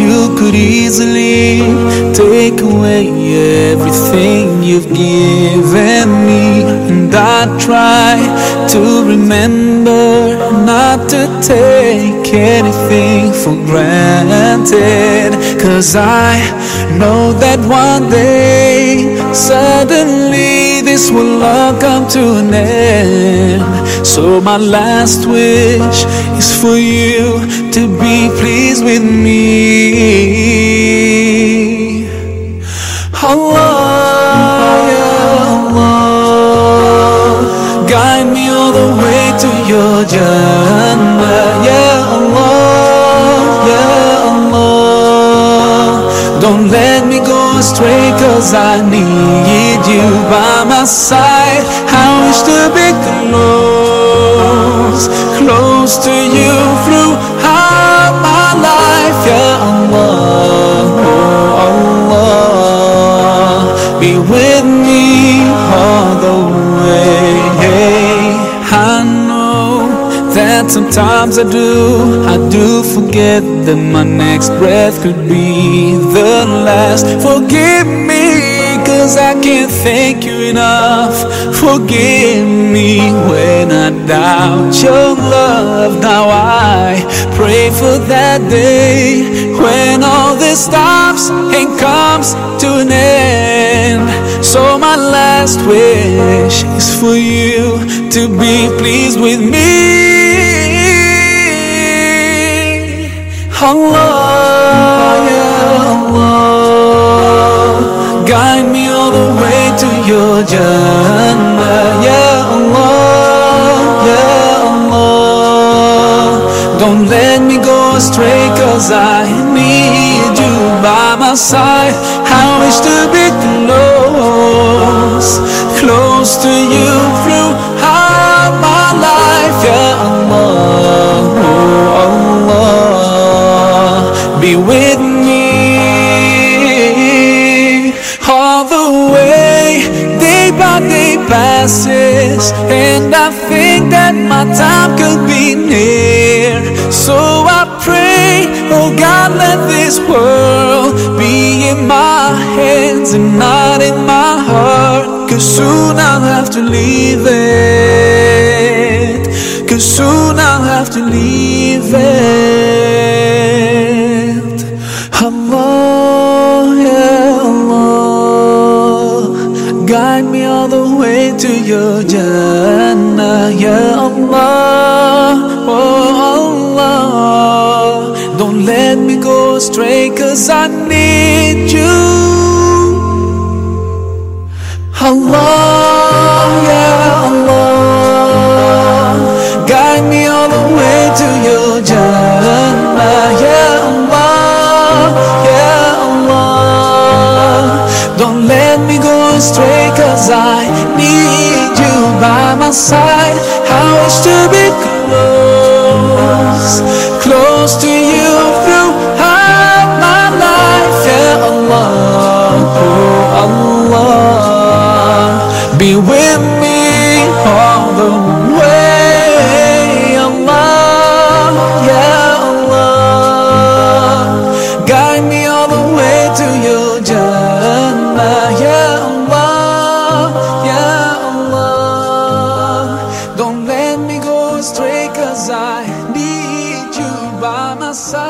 You could easily take away everything you've given me, and I try to remember not to take anything for granted. Cause I know that one day suddenly this will all come to an end. So, my last wish is for you to be pleased with me. Allah, ya Allah, guide me all the way to your Jannah, ya Allah, ya Allah. Don't let me go astray, cause I need side. I wish to be close, close to you throughout my life, ya Allah, oh Allah. Be with me all the way. I know that sometimes I do, I do forget that my next breath could be the last. Forgive me, cause I can't thank you enough. Forgive me when I doubt your love. Now I pray for that day when all this stops and comes to an end. So my last wish is for you to be pleased with me. Allah, Allah, guide me to your Jannah, ya Allah, ya Allah. Don't let me go astray, cause I need you by my side. I wish to be close, close to you throughout my life, ya Allah, oh Allah. Be with me passes, and I think that my time could be near. So I pray, oh God, let this world be in my hands and not in my heart. Cause soon I'll have to leave it. Cause soon I'll have to leave it. Guide me all the way to your Jannah, ya Allah, oh Allah. Don't let me go astray, cause I need you. Allah, ya Allah, guide me all the way to your Jannah, ya Allah, ya Allah. Don't let me go astray, cause I need you by my side. I wish to be close, close to you throughout my life, ya Allah, oh Allah. Be with Don't